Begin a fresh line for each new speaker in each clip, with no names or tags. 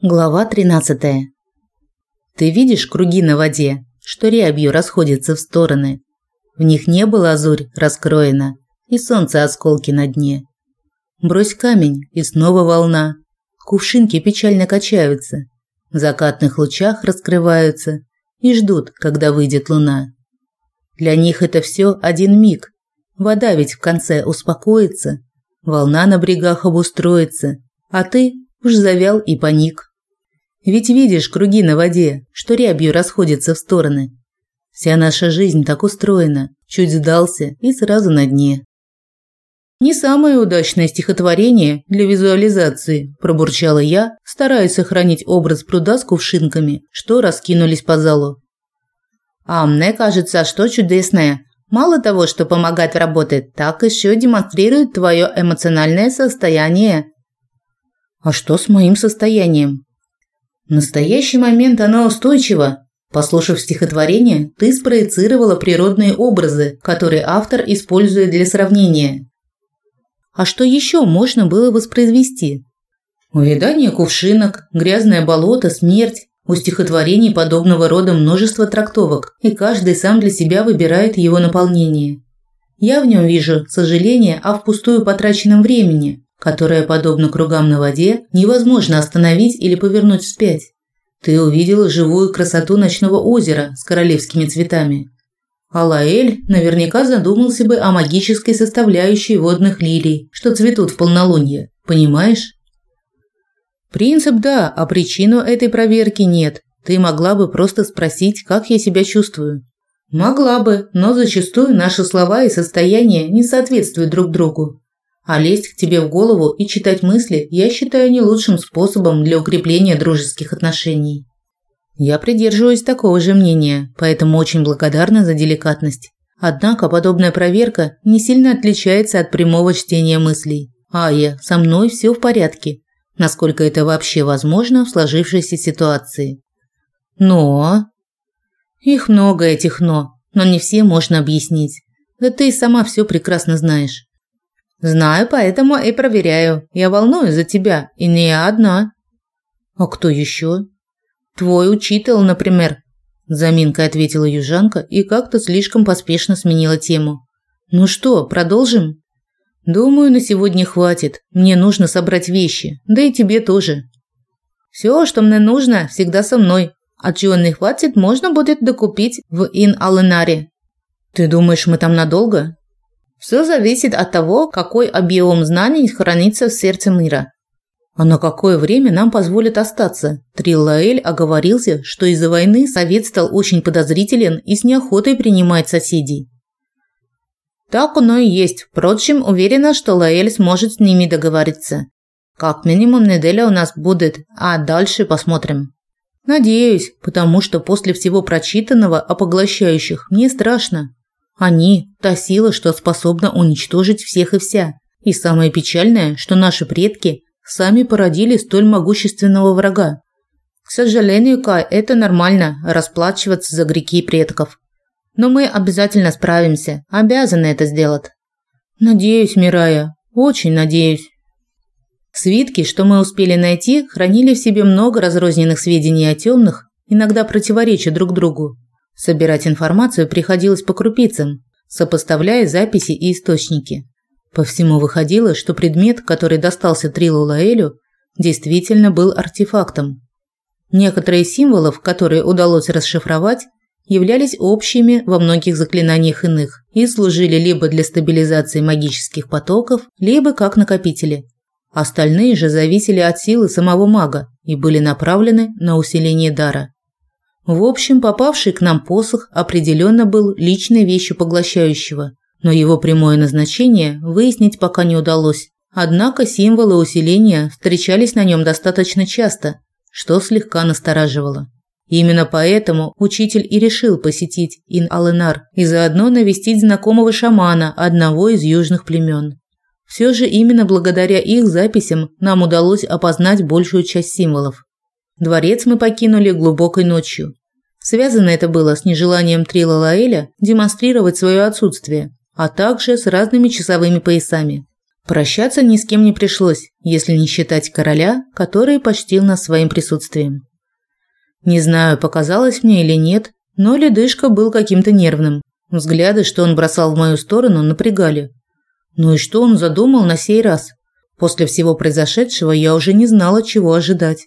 Глава 13. Ты видишь круги на воде, что рябью расходятся в стороны. В них не было азурь раскроена, и солнце осколки на дне. Брось камень, и снова волна. Кувшинки печально качаются, в закатных лучах раскрываются и ждут, когда выйдет луна. Для них это все один миг. Вода ведь в конце успокоится, волна на брегах обустроится, а ты уж завял и паник. Ведь видишь круги на воде, что рябью расходятся в стороны. Вся наша жизнь так устроена, чуть сдался и сразу на дне. Не самое удачное стихотворение для визуализации, пробурчала я, стараясь сохранить образ пруда с кувшинками, что раскинулись по залу. А мне кажется, что чудесное. Мало того, что помогает работать, так еще демонстрирует твое эмоциональное состояние. А что с моим состоянием? В настоящий момент оно устойчиво. Послушав стихотворение, ты спроецировала природные образы, которые автор использует для сравнения. А что еще можно было воспроизвести? Увядание кувшинок, грязное болото, смерть. У стихотворений подобного рода множество трактовок, и каждый сам для себя выбирает его наполнение. Я в нем вижу сожаление о впустую потраченном времени, которое, подобно кругам на воде, невозможно остановить или повернуть вспять. Ты увидела живую красоту ночного озера с королевскими цветами. Алаэль наверняка задумался бы о магической составляющей водных лилий, что цветут в полнолуние. Понимаешь? Принцип да, а причину этой проверки нет. Ты могла бы просто спросить, как я себя чувствую. Могла бы, но зачастую наши слова и состояние не соответствуют друг другу. А лезть к тебе в голову и читать мысли я считаю не лучшим способом для укрепления дружеских отношений. Я придерживаюсь такого же мнения, поэтому очень благодарна за деликатность. Однако подобная проверка не сильно отличается от прямого чтения мыслей. Ая, со мной все в порядке, насколько это вообще возможно в сложившейся ситуации. Но их много этих но, но не все можно объяснить. Да ты и сама все прекрасно знаешь. Знаю, поэтому и проверяю. Я волнуюсь за тебя, и не я одна. А кто еще? Твой учитель, например. Заминкой ответила южанка и как-то слишком поспешно сменила тему. Ну что, продолжим? Думаю, на сегодня хватит. Мне нужно собрать вещи, да и тебе тоже. Все, что мне нужно, всегда со мной. А чего не хватит, можно будет докупить в Ин-Аленаре. Ты думаешь, мы там надолго? Все зависит от того, какой объем знаний хранится в сердце мира. А на какое время нам позволят остаться? Триллаэль оговорился, что из-за войны совет стал очень подозрителен и с неохотой принимает соседей. Так оно и есть. Впрочем, уверена, что Лаэль сможет с ними договориться. Как минимум неделя у нас будет, а дальше посмотрим. Надеюсь, потому что после всего прочитанного о поглощающих мне страшно. Они – та сила, что способна уничтожить всех и вся. И самое печальное, что наши предки сами породили столь могущественного врага. К сожалению, Кай, это нормально – расплачиваться за грехи предков. Но мы обязательно справимся, обязаны это сделать. Надеюсь, Мирая, очень надеюсь. Свитки, что мы успели найти, хранили в себе много разрозненных сведений о темных, иногда противореча друг другу. Собирать информацию приходилось по крупицам, сопоставляя записи и источники. По всему выходило, что предмет, который достался Трилу Лаэлю, действительно был артефактом. Некоторые символов, которые удалось расшифровать, являлись общими во многих заклинаниях иных и служили либо для стабилизации магических потоков, либо как накопители. Остальные же зависели от силы самого мага и были направлены на усиление дара. В общем, попавший к нам посох определенно был личной вещью поглощающего, но его прямое назначение выяснить пока не удалось. Однако символы усиления встречались на нем достаточно часто, что слегка настораживало. Именно поэтому учитель и решил посетить Ин-Аленар и заодно навестить знакомого шамана одного из южных племен. Все же именно благодаря их записям нам удалось опознать большую часть символов. Дворец мы покинули глубокой ночью. Связано это было с нежеланием Трила Лаэля демонстрировать свое отсутствие, а также с разными часовыми поясами. Прощаться ни с кем не пришлось, если не считать короля, который почтил нас своим присутствием. Не знаю, показалось мне или нет, но ледышка был каким-то нервным. Взгляды, что он бросал в мою сторону, напрягали. Ну и что он задумал на сей раз? После всего произошедшего я уже не знала, чего ожидать.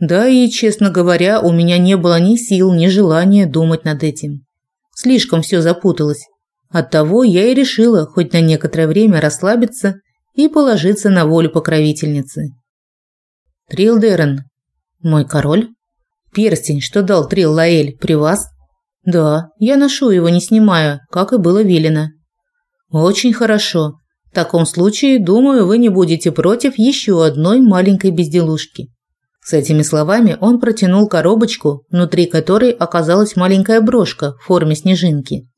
Да и, честно говоря, у меня не было ни сил, ни желания думать над этим. Слишком все запуталось. Оттого я и решила хоть на некоторое время расслабиться и положиться на волю покровительницы. Трилдерен, мой король, перстень, что дал Трил Лаэль, при вас? Да, я ношу его, не снимая, как и было велено. Очень хорошо. В таком случае, думаю, вы не будете против еще одной маленькой безделушки. С этими словами он протянул коробочку, внутри которой оказалась маленькая брошка в форме снежинки.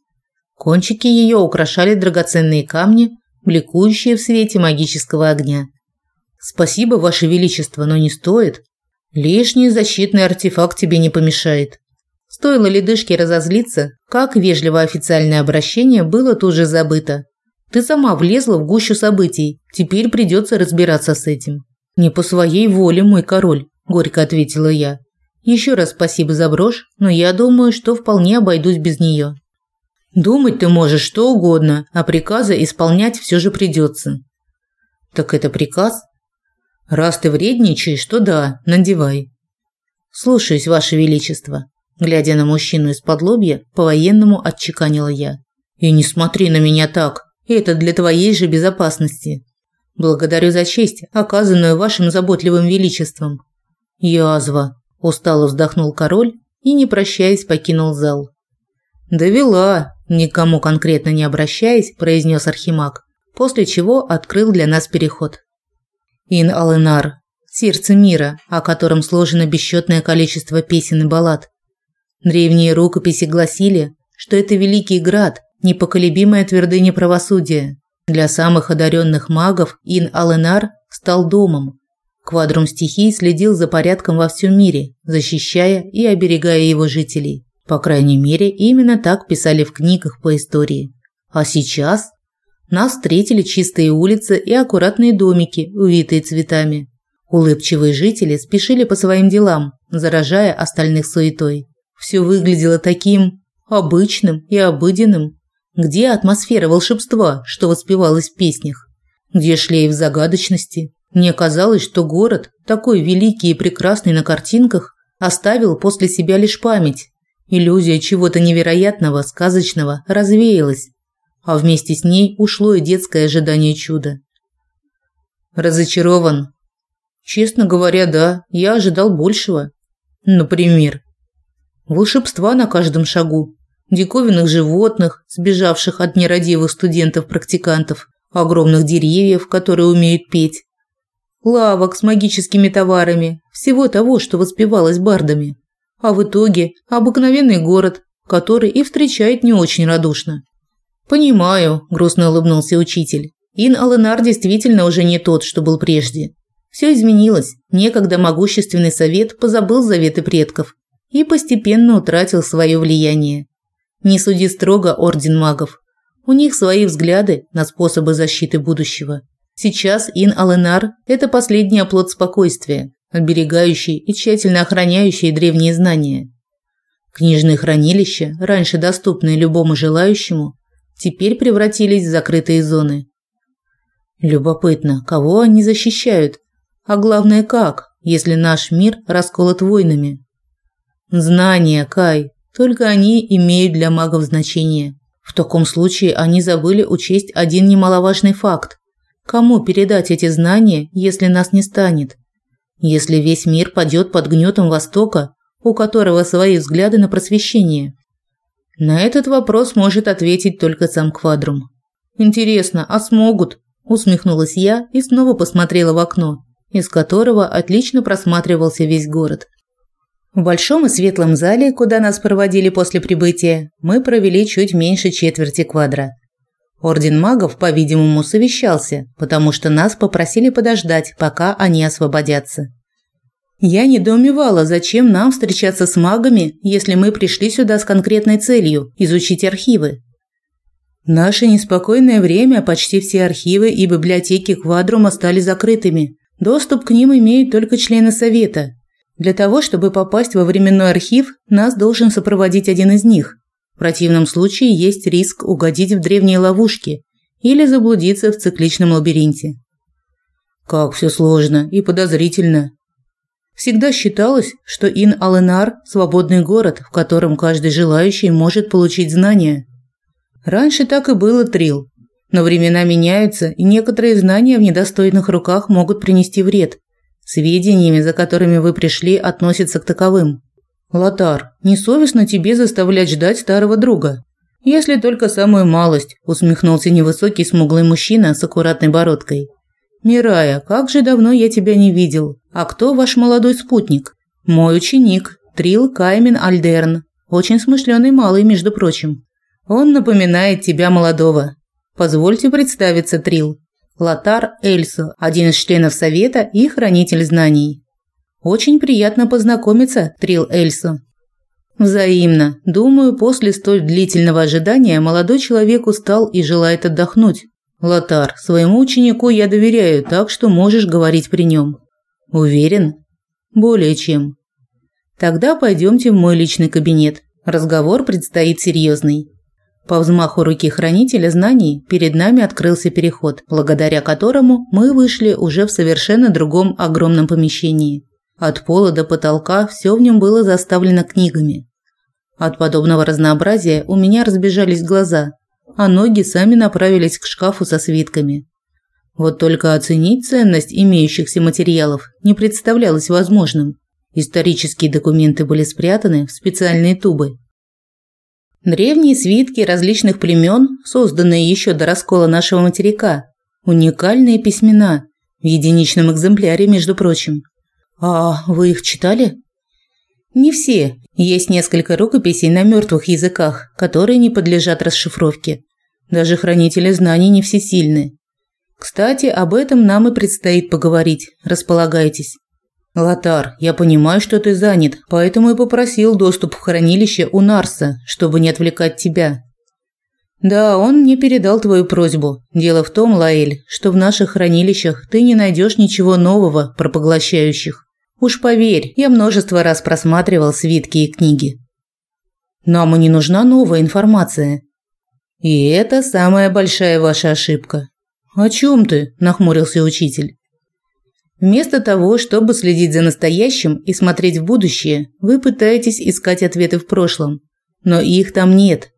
Кончики ее украшали драгоценные камни, бликующие в свете магического огня. Спасибо, ваше величество, но не стоит. Лишний защитный артефакт тебе не помешает. Стоило ледышке разозлиться, как вежливо официальное обращение было тут же забыто. Ты сама влезла в гущу событий, теперь придется разбираться с этим. Не по своей воле, мой король горько ответила я. Еще раз спасибо за брошь, но я думаю, что вполне обойдусь без нее. Думать ты можешь что угодно, а приказы исполнять все же придется. Так это приказ? Раз ты вредничаешь, то да, надевай. Слушаюсь, ваше величество. Глядя на мужчину из-под лобья, по-военному отчеканила я. И не смотри на меня так. Это для твоей же безопасности. Благодарю за честь, оказанную вашим заботливым величеством. Язва, устало вздохнул король и, не прощаясь, покинул зал. Довела, никому конкретно не обращаясь, произнес архимаг, после чего открыл для нас переход. Ин Алынар, сердце мира, о котором сложено бесчетное количество песен и баллад. Древние рукописи гласили, что это великий град, непоколебимая твердыня правосудия. Для самых одаренных магов Ин Алынар стал домом, Квадрум стихий следил за порядком во всем мире, защищая и оберегая его жителей. По крайней мере, именно так писали в книгах по истории. А сейчас нас встретили чистые улицы и аккуратные домики, увитые цветами. Улыбчивые жители спешили по своим делам, заражая остальных суетой. Все выглядело таким обычным и обыденным. Где атмосфера волшебства, что воспевалось в песнях? Где шлейф загадочности? Мне казалось, что город, такой великий и прекрасный на картинках, оставил после себя лишь память. Иллюзия чего-то невероятного, сказочного развеялась, а вместе с ней ушло и детское ожидание чуда. Разочарован. Честно говоря, да, я ожидал большего. Например, волшебства на каждом шагу, диковинных животных, сбежавших от нерадивых студентов-практикантов, огромных деревьев, которые умеют петь, лавок с магическими товарами, всего того, что воспевалось бардами. А в итоге обыкновенный город, который и встречает не очень радушно. «Понимаю», – грустно улыбнулся учитель. «Ин Алынар действительно уже не тот, что был прежде. Все изменилось. Некогда могущественный совет позабыл заветы предков и постепенно утратил свое влияние. Не суди строго орден магов. У них свои взгляды на способы защиты будущего. Сейчас Ин Аленар – это последний оплот спокойствия, оберегающий и тщательно охраняющий древние знания. Книжные хранилища, раньше доступные любому желающему, теперь превратились в закрытые зоны. Любопытно, кого они защищают, а главное как, если наш мир расколот войнами. Знания, Кай, только они имеют для магов значение. В таком случае они забыли учесть один немаловажный факт. Кому передать эти знания, если нас не станет? Если весь мир падет под гнетом Востока, у которого свои взгляды на просвещение? На этот вопрос может ответить только сам Квадрум. Интересно, а смогут? усмехнулась я и снова посмотрела в окно, из которого отлично просматривался весь город. В большом и светлом зале, куда нас проводили после прибытия, мы провели чуть меньше четверти квадра. Орден магов, по-видимому, совещался, потому что нас попросили подождать, пока они освободятся. Я недоумевала, зачем нам встречаться с магами, если мы пришли сюда с конкретной целью – изучить архивы. Наше неспокойное время почти все архивы и библиотеки Квадрума стали закрытыми. Доступ к ним имеют только члены совета. Для того, чтобы попасть во временной архив, нас должен сопроводить один из них. Противном случае есть риск угодить в древние ловушки или заблудиться в цикличном лабиринте. Как все сложно и подозрительно. Всегда считалось, что Ин-Аленар – свободный город, в котором каждый желающий может получить знания. Раньше так и было, Трил. Но времена меняются, и некоторые знания в недостойных руках могут принести вред. Сведениями, за которыми вы пришли, относятся к таковым. Лотар, несовестно тебе заставлять ждать старого друга. Если только самую малость, усмехнулся невысокий смуглый мужчина с аккуратной бородкой. Мирая, как же давно я тебя не видел. А кто ваш молодой спутник? Мой ученик, Трил Каймен Альдерн. Очень смышленый малый, между прочим. Он напоминает тебя молодого. Позвольте представиться, Трил. Лотар Эльсо, один из членов совета и хранитель знаний. Очень приятно познакомиться, Трил Эльсо. Взаимно. Думаю, после столь длительного ожидания молодой человек устал и желает отдохнуть. Лотар, своему ученику я доверяю, так что можешь говорить при нем. Уверен? Более чем. Тогда пойдемте в мой личный кабинет. Разговор предстоит серьезный. По взмаху руки хранителя знаний перед нами открылся переход, благодаря которому мы вышли уже в совершенно другом огромном помещении. От пола до потолка все в нем было заставлено книгами. От подобного разнообразия у меня разбежались глаза, а ноги сами направились к шкафу со свитками. Вот только оценить ценность имеющихся материалов не представлялось возможным. Исторические документы были спрятаны в специальные тубы, Древние свитки различных племен, созданные еще до раскола нашего материка. Уникальные письмена, в единичном экземпляре, между прочим. А вы их читали? Не все. Есть несколько рукописей на мертвых языках, которые не подлежат расшифровке. Даже хранители знаний не всесильны. Кстати, об этом нам и предстоит поговорить. Располагайтесь. Лотар, я понимаю, что ты занят, поэтому и попросил доступ в хранилище у Нарса, чтобы не отвлекать тебя. Да, он мне передал твою просьбу. Дело в том, Лаэль, что в наших хранилищах ты не найдешь ничего нового про поглощающих. Уж поверь, я множество раз просматривал свитки и книги. Нам и не нужна новая информация. И это самая большая ваша ошибка. О чем ты? нахмурился учитель. Вместо того, чтобы следить за настоящим и смотреть в будущее, вы пытаетесь искать ответы в прошлом, но их там нет.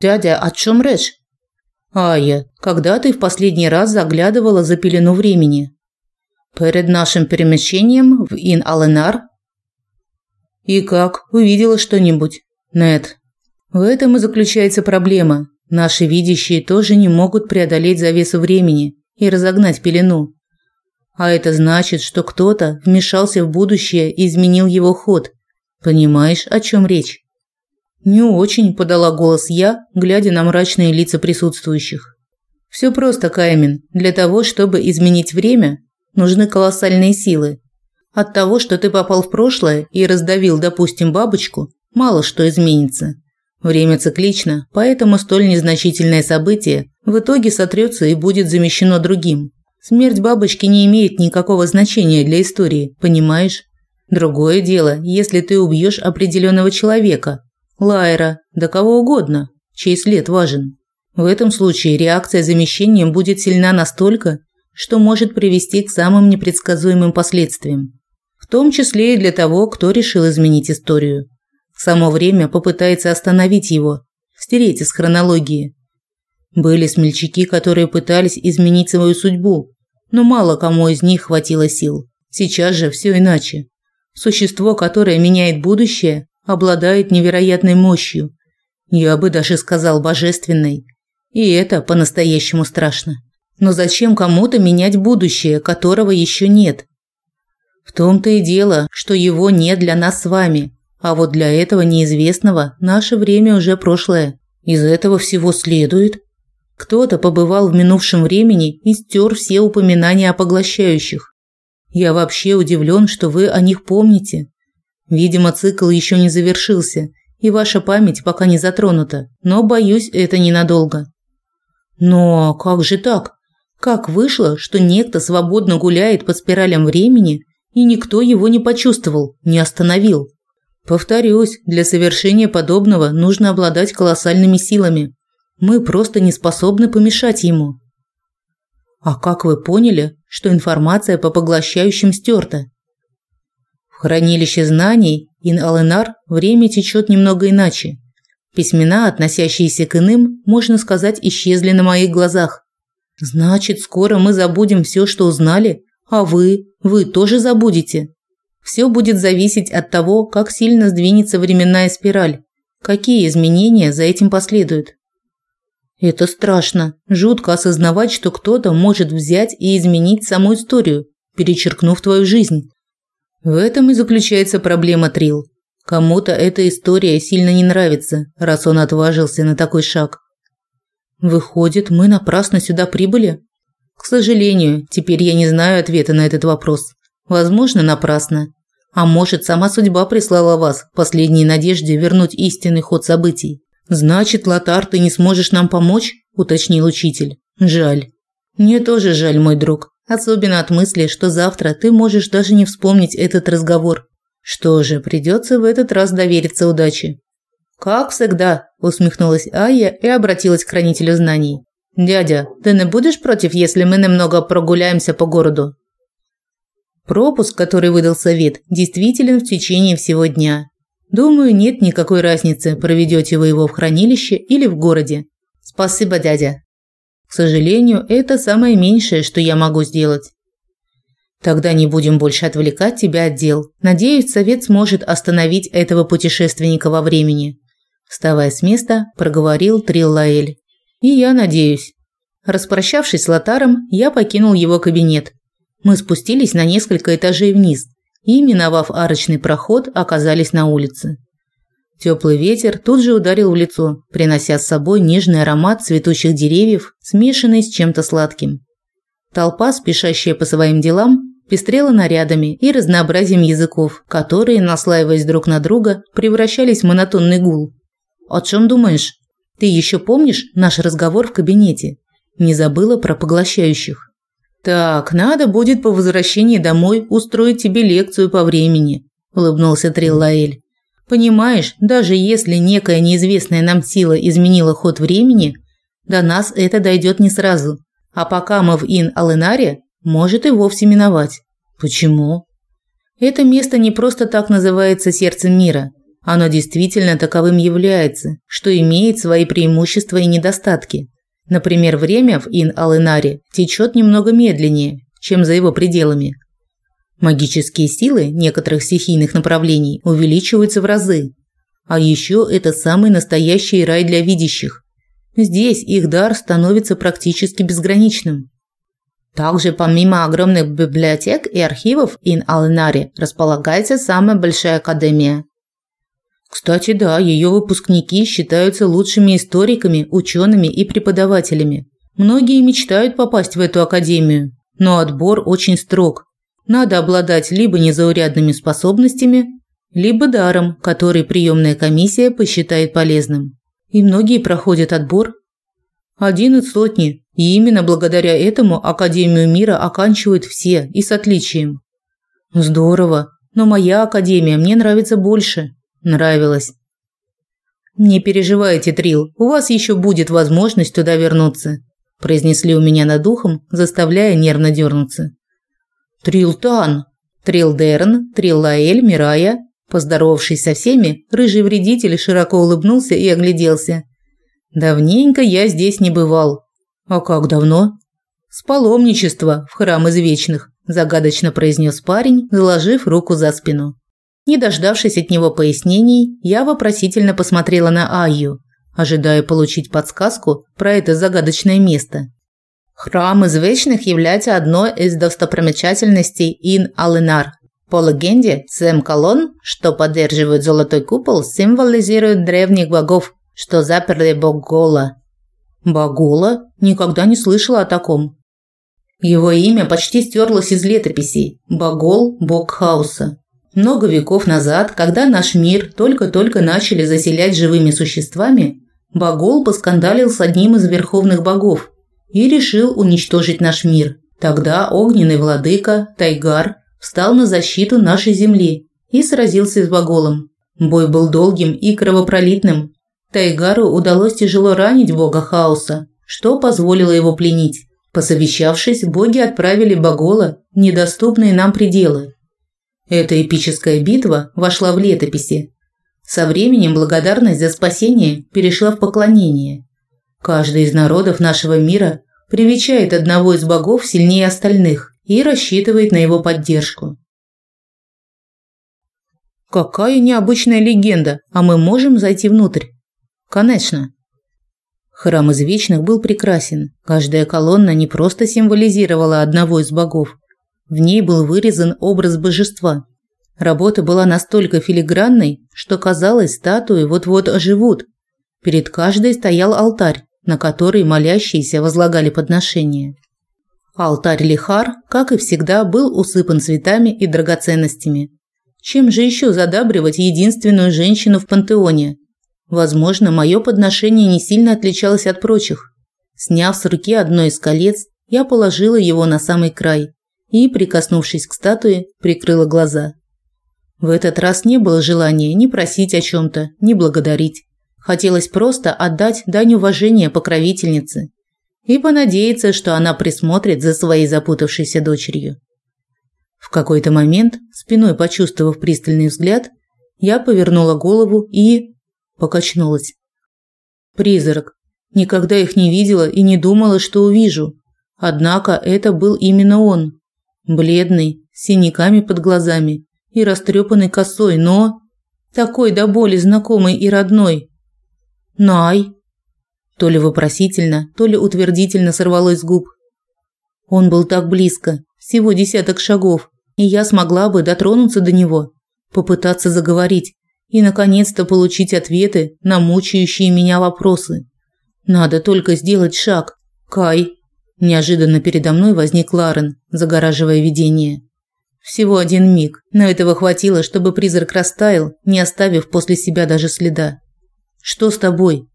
Дядя, о чем речь? Ая, когда ты в последний раз заглядывала за пелену времени? Перед нашим перемещением в Ин-Аленар? И как? Увидела что-нибудь? Нет. В этом и заключается проблема. Наши видящие тоже не могут преодолеть завесу времени и разогнать пелену. А это значит, что кто-то вмешался в будущее и изменил его ход. Понимаешь, о чем речь? Не очень подала голос я, глядя на мрачные лица присутствующих. Все просто, Каймен. Для того, чтобы изменить время, нужны колоссальные силы. От того, что ты попал в прошлое и раздавил, допустим, бабочку, мало что изменится. Время циклично, поэтому столь незначительное событие в итоге сотрется и будет замещено другим. Смерть бабочки не имеет никакого значения для истории, понимаешь? Другое дело, если ты убьешь определенного человека, Лайера, да кого угодно, чей след важен. В этом случае реакция замещением будет сильна настолько, что может привести к самым непредсказуемым последствиям. В том числе и для того, кто решил изменить историю. Само время попытается остановить его, стереть из хронологии. Были смельчаки, которые пытались изменить свою судьбу, но мало кому из них хватило сил. Сейчас же все иначе. Существо, которое меняет будущее, обладает невероятной мощью. Я бы даже сказал божественной. И это по-настоящему страшно. Но зачем кому-то менять будущее, которого еще нет? В том-то и дело, что его нет для нас с вами. А вот для этого неизвестного наше время уже прошлое. Из этого всего следует, кто-то побывал в минувшем времени и стер все упоминания о поглощающих. Я вообще удивлен, что вы о них помните. Видимо, цикл еще не завершился, и ваша память пока не затронута, но боюсь, это ненадолго. Но как же так? Как вышло, что некто свободно гуляет по спиралям времени, и никто его не почувствовал, не остановил? Повторюсь, для совершения подобного нужно обладать колоссальными силами. Мы просто не способны помешать ему. А как вы поняли, что информация по поглощающим стерта? В хранилище знаний Ин-Аленар время течет немного иначе. Письмена, относящиеся к иным, можно сказать, исчезли на моих глазах. Значит, скоро мы забудем все, что узнали, а вы, вы тоже забудете. Все будет зависеть от того, как сильно сдвинется временная спираль, какие изменения за этим последуют. Это страшно, жутко осознавать, что кто-то может взять и изменить саму историю, перечеркнув твою жизнь. В этом и заключается проблема Трил. Кому-то эта история сильно не нравится, раз он отважился на такой шаг. Выходит, мы напрасно сюда прибыли? К сожалению, теперь я не знаю ответа на этот вопрос. Возможно, напрасно. А может, сама судьба прислала вас в последней надежде вернуть истинный ход событий. Значит, Лотар, ты не сможешь нам помочь? уточнил учитель. Жаль. Мне тоже жаль, мой друг. Особенно от мысли, что завтра ты можешь даже не вспомнить этот разговор. Что же, придется в этот раз довериться удаче. Как всегда, усмехнулась Ая и обратилась к хранителю знаний. Дядя, ты не будешь против, если мы немного прогуляемся по городу? Пропуск, который выдал совет, действителен в течение всего дня. Думаю, нет никакой разницы, проведете вы его в хранилище или в городе. Спасибо, дядя. К сожалению, это самое меньшее, что я могу сделать. Тогда не будем больше отвлекать тебя от дел. Надеюсь, совет сможет остановить этого путешественника во времени. Вставая с места, проговорил Триллаэль. И я надеюсь. Распрощавшись с Лотаром, я покинул его кабинет. Мы спустились на несколько этажей вниз, и, миновав арочный проход, оказались на улице. Теплый ветер тут же ударил в лицо, принося с собой нежный аромат цветущих деревьев, смешанный с чем-то сладким. Толпа, спешащая по своим делам, пестрела нарядами и разнообразием языков, которые, наслаиваясь друг на друга, превращались в монотонный гул. «О чем думаешь? Ты еще помнишь наш разговор в кабинете? Не забыла про поглощающих?» Так, надо будет по возвращении домой устроить тебе лекцию по времени, улыбнулся Триллаэль. Понимаешь, даже если некая неизвестная нам сила изменила ход времени, до нас это дойдет не сразу. А пока мы в Ин-Аленаре, может и вовсе миновать. Почему? Это место не просто так называется сердцем мира. Оно действительно таковым является, что имеет свои преимущества и недостатки. Например, время в Ин-Алынаре течет немного медленнее, чем за его пределами. Магические силы некоторых стихийных направлений увеличиваются в разы. А еще это самый настоящий рай для видящих. Здесь их дар становится практически безграничным. Также помимо огромных библиотек и архивов Ин-Алынаре располагается самая большая академия кстати, да, ее выпускники считаются лучшими историками, учеными и преподавателями. Многие мечтают попасть в эту академию, но отбор очень строг. Надо обладать либо незаурядными способностями, либо даром, который приемная комиссия посчитает полезным. И многие проходят отбор. Один из сотни, и именно благодаря этому Академию мира оканчивают все и с отличием. Здорово, но моя академия мне нравится больше. Нравилось. Не переживайте, Трил, у вас еще будет возможность туда вернуться, произнесли у меня над ухом, заставляя нервно дернуться. Трилтан, Трилдерн, Триллаэль, Мирая, поздоровавшись со всеми, рыжий вредитель широко улыбнулся и огляделся. Давненько я здесь не бывал. А как давно? С паломничества в храм извечных, загадочно произнес парень, заложив руку за спину. Не дождавшись от него пояснений, я вопросительно посмотрела на Айю, ожидая получить подсказку про это загадочное место. Храм извечных является одной из достопримечательностей Ин-Алынар. По легенде, семь колонн, что поддерживают золотой купол, символизируют древних богов, что заперли Богола. Богола? Никогда не слышала о таком. Его имя почти стерлось из летописей. Богол – бог хаоса. Много веков назад, когда наш мир только-только начали заселять живыми существами, Багол поскандалил с одним из верховных богов и решил уничтожить наш мир. Тогда огненный владыка Тайгар встал на защиту нашей земли и сразился с Баголом. Бой был долгим и кровопролитным. Тайгару удалось тяжело ранить бога хаоса, что позволило его пленить. Посовещавшись, боги отправили Багола в недоступные нам пределы. Эта эпическая битва вошла в летописи. Со временем благодарность за спасение перешла в поклонение. Каждый из народов нашего мира привечает одного из богов сильнее остальных и рассчитывает на его поддержку. Какая необычная легенда, а мы можем зайти внутрь? Конечно. Храм из Вечных был прекрасен. Каждая колонна не просто символизировала одного из богов. В ней был вырезан образ божества. Работа была настолько филигранной, что казалось, статуи вот-вот оживут. Перед каждой стоял алтарь, на который молящиеся возлагали подношения. Алтарь Лихар, как и всегда, был усыпан цветами и драгоценностями. Чем же еще задабривать единственную женщину в пантеоне? Возможно, мое подношение не сильно отличалось от прочих. Сняв с руки одно из колец, я положила его на самый край и, прикоснувшись к статуе, прикрыла глаза. В этот раз не было желания ни просить о чем то ни благодарить. Хотелось просто отдать дань уважения покровительнице и понадеяться, что она присмотрит за своей запутавшейся дочерью. В какой-то момент, спиной почувствовав пристальный взгляд, я повернула голову и покачнулась. Призрак. Никогда их не видела и не думала, что увижу. Однако это был именно он. Бледный, с синяками под глазами и растрепанной косой, но такой до боли знакомый и родной. Най. То ли вопросительно, то ли утвердительно сорвалось с губ. Он был так близко, всего десяток шагов, и я смогла бы дотронуться до него, попытаться заговорить и наконец-то получить ответы на мучающие меня вопросы. Надо только сделать шаг. Кай. Неожиданно передо мной возник Ларен, загораживая видение. Всего один миг, но этого хватило, чтобы призрак растаял, не оставив после себя даже следа. Что с тобой?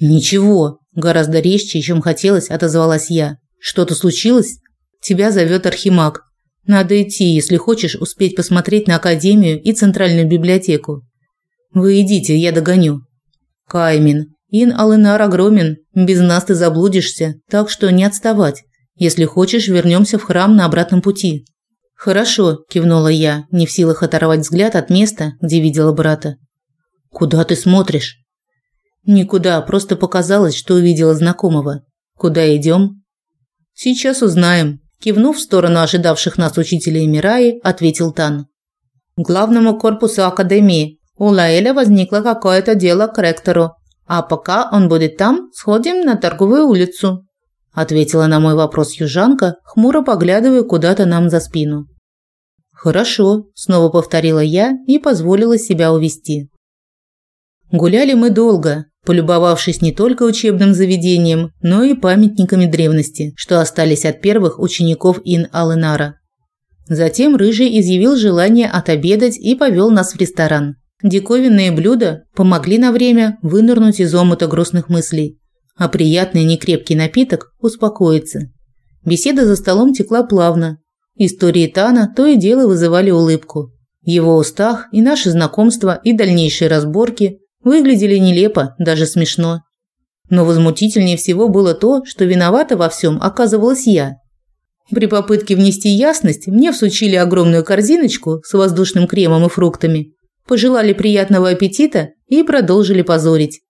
Ничего, гораздо резче, чем хотелось, отозвалась я. Что-то случилось? Тебя зовет Архимаг. Надо идти, если хочешь успеть посмотреть на академию и центральную библиотеку. Вы идите, я догоню. Каймин, Ин Алынар огромен, без нас ты заблудишься, так что не отставать. Если хочешь, вернемся в храм на обратном пути. Хорошо, кивнула я, не в силах оторвать взгляд от места, где видела брата. Куда ты смотришь? Никуда, просто показалось, что увидела знакомого. Куда идем? Сейчас узнаем, кивнув в сторону ожидавших нас учителей Мираи, ответил Тан. Главному корпусу академии. У Лаэля возникло какое-то дело к ректору. А пока он будет там, сходим на торговую улицу, ответила на мой вопрос южанка, хмуро поглядывая куда-то нам за спину. Хорошо, снова повторила я и позволила себя увести. Гуляли мы долго, полюбовавшись не только учебным заведением, но и памятниками древности, что остались от первых учеников Ин-Алынара. Затем Рыжий изъявил желание отобедать и повел нас в ресторан. Диковинные блюда помогли на время вынырнуть из омута грустных мыслей, а приятный некрепкий напиток успокоиться. Беседа за столом текла плавно. Истории Тана то и дело вызывали улыбку. В его устах и наши знакомства, и дальнейшие разборки выглядели нелепо, даже смешно. Но возмутительнее всего было то, что виновата во всем оказывалась я. При попытке внести ясность мне всучили огромную корзиночку с воздушным кремом и фруктами, пожелали приятного аппетита и продолжили позорить.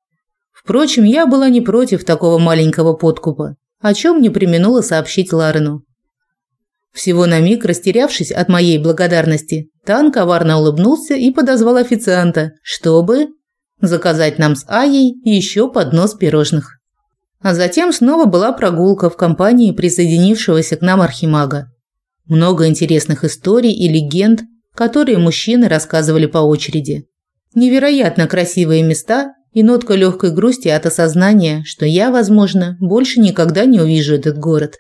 Впрочем, я была не против такого маленького подкупа, о чем не применула сообщить Ларену. Всего на миг растерявшись от моей благодарности, Тан коварно улыбнулся и подозвал официанта, чтобы заказать нам с Аей еще поднос пирожных. А затем снова была прогулка в компании присоединившегося к нам архимага. Много интересных историй и легенд, которые мужчины рассказывали по очереди. Невероятно красивые места и нотка легкой грусти от осознания, что я, возможно, больше никогда не увижу этот город.